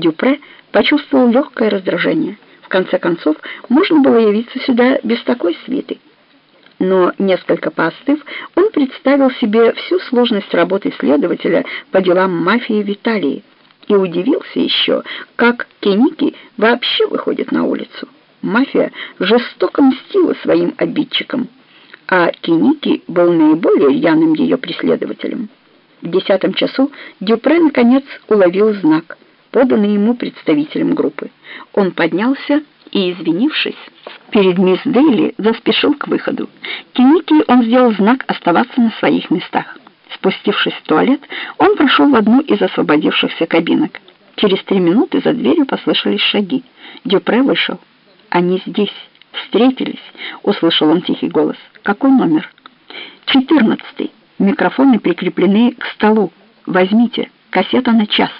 Дюпре почувствовал легкое раздражение. В конце концов, можно было явиться сюда без такой свиты. Но, несколько поостыв, он представил себе всю сложность работы следователя по делам мафии в Италии и удивился еще, как Кеники вообще выходит на улицу. Мафия жестоко мстила своим обидчикам, а Кеники был наиболее рьяным ее преследователем. В десятом часу Дюпре наконец уловил знак, поданный ему представителем группы. Он поднялся и, извинившись, перед мисс Дейли заспешил к выходу. Кеники он сделал знак оставаться на своих местах. Спустившись в туалет, он прошел в одну из освободившихся кабинок. Через три минуты за дверью послышались шаги. Дюпре вышел. «Они здесь. Встретились», — услышал он тихий голос. «Какой номер?» «Четырнадцатый. Микрофоны прикреплены к столу. Возьмите. Кассета на час».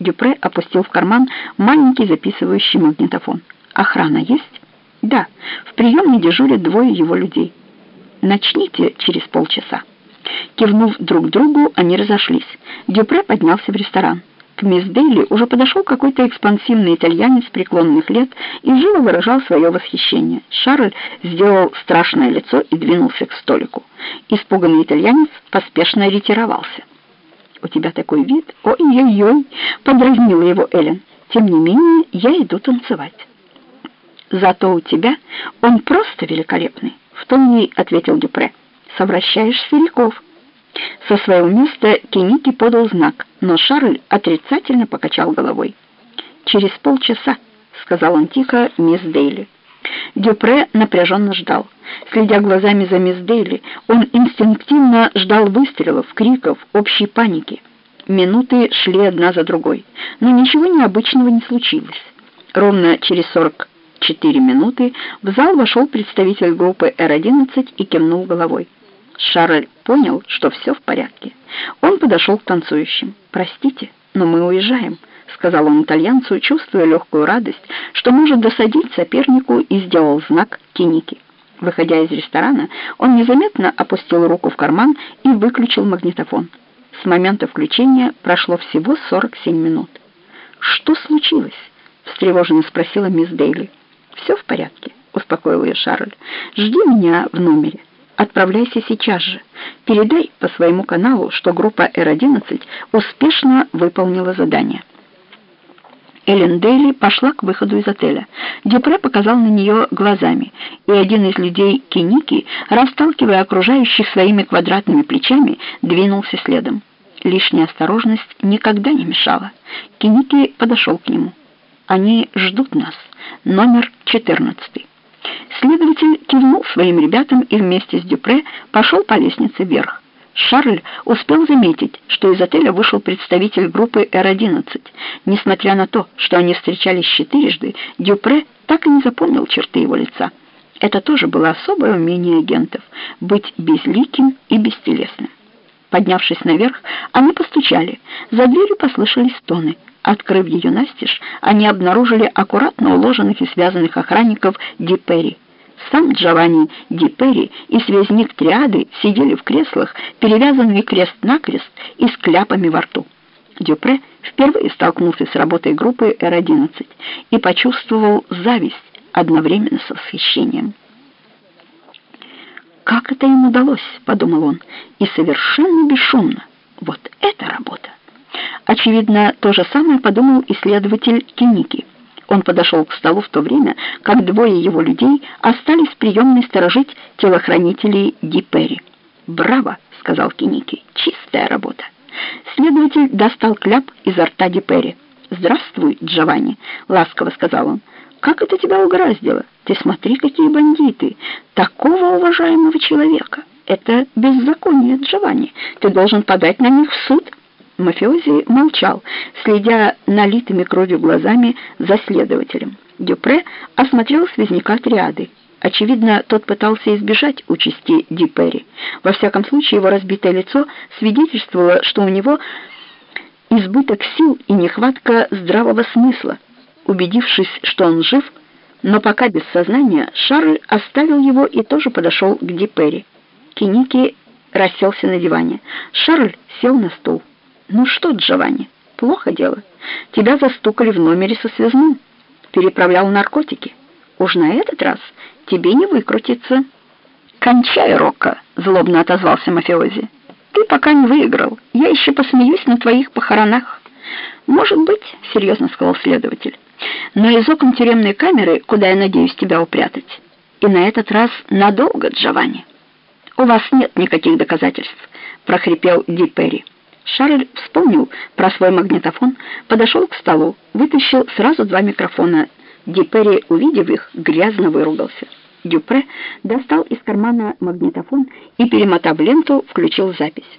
Дюпре опустил в карман маленький записывающий магнитофон. «Охрана есть?» «Да. В приемной дежурят двое его людей. Начните через полчаса». Кивнув друг другу, они разошлись. Дюпре поднялся в ресторан. К мисс Дейли уже подошел какой-то экспансивный итальянец преклонных лет и живо выражал свое восхищение. Шарль сделал страшное лицо и двинулся к столику. Испуганный итальянец поспешно ретировался. «У тебя такой вид? Ой-ой-ой!» — подразнила его Эллен. «Тем не менее, я иду танцевать». «Зато у тебя он просто великолепный», — в том ей ответил Дюпре. «Совращаешь стариков». Со своего места Кеники подал знак, но Шарль отрицательно покачал головой. «Через полчаса», — сказал он тихо мисс Дейли. Дюпре напряженно ждал. Следя глазами за мисс Дейли, он инстинктивно ждал выстрелов, криков, общей паники. Минуты шли одна за другой, но ничего необычного не случилось. Ровно через 44 минуты в зал вошел представитель группы Р-11 и кивнул головой. Шарль понял, что все в порядке. Он подошел к танцующим. «Простите, но мы уезжаем», — сказал он итальянцу, чувствуя легкую радость, что может досадить сопернику и сделал знак Киники. Выходя из ресторана, он незаметно опустил руку в карман и выключил магнитофон. С момента включения прошло всего 47 минут. «Что случилось?» — встревоженно спросила мисс Дейли. «Все в порядке», — успокоил ее Шарль. «Жди меня в номере». Отправляйся сейчас же. Передай по своему каналу, что группа Р-11 успешно выполнила задание. Эллен Дейли пошла к выходу из отеля. Депре показал на нее глазами, и один из людей Киники, расталкивая окружающих своими квадратными плечами, двинулся следом. Лишняя осторожность никогда не мешала. Киники подошел к нему. «Они ждут нас. Номер четырнадцатый». Следователь кивнул своим ребятам и вместе с Дюпре пошел по лестнице вверх. Шарль успел заметить, что из отеля вышел представитель группы Р-11. Несмотря на то, что они встречались четырежды, Дюпре так и не запомнил черты его лица. Это тоже было особое умение агентов — быть безликим и бестелесным. Поднявшись наверх, они постучали. За дверью послышались стоны. Открыв ее настежь, они обнаружили аккуратно уложенных и связанных охранников Ди Перри. Сам Джованни Ди Перри и связник Триады сидели в креслах, перевязанные крест-накрест и с кляпами во рту. Дюпре впервые столкнулся с работой группы Р-11 и почувствовал зависть одновременно с восхищением. «Как это им удалось?» — подумал он. «И совершенно бесшумно. Вот это работа!» Очевидно, то же самое подумал исследователь Киники. Он подошел к столу в то время, как двое его людей остались приемной сторожить телохранителей Дипери. «Браво!» — сказал Киники. «Чистая работа!» Следователь достал кляп изо рта Дипери. «Здравствуй, Джованни!» — ласково сказал он. «Как это тебя угораздило? Ты смотри, какие бандиты! Такого уважаемого человека! Это беззаконие, Джованни! Ты должен подать на них в суд!» Мафиози молчал, следя налитыми кровью глазами за следователем. Дюпре осмотрел связняка триады. Очевидно, тот пытался избежать участи Дипери. Во всяком случае, его разбитое лицо свидетельствовало, что у него избыток сил и нехватка здравого смысла. Убедившись, что он жив, но пока без сознания, Шарль оставил его и тоже подошел к Дипери. Киники расселся на диване. Шарль сел на стул. «Ну что, Джованни, Плохо дело. Тебя застукали в номере со связным. Переправлял наркотики. Уж на этот раз тебе не выкрутиться. «Кончай, Рокко!» — злобно отозвался мафиози. «Ты пока не выиграл. Я еще посмеюсь на твоих похоронах». «Может быть», — серьезно сказал следователь. «Но из окон тюремной камеры, куда я надеюсь тебя упрятать, и на этот раз надолго, Джованни». «У вас нет никаких доказательств», — прохрипел Ди Перри. Шарль вспомнил про свой магнитофон, подошел к столу, вытащил сразу два микрофона. Ди Перри, увидев их, грязно выругался. Дюпре достал из кармана магнитофон и, перемотав ленту, включил запись.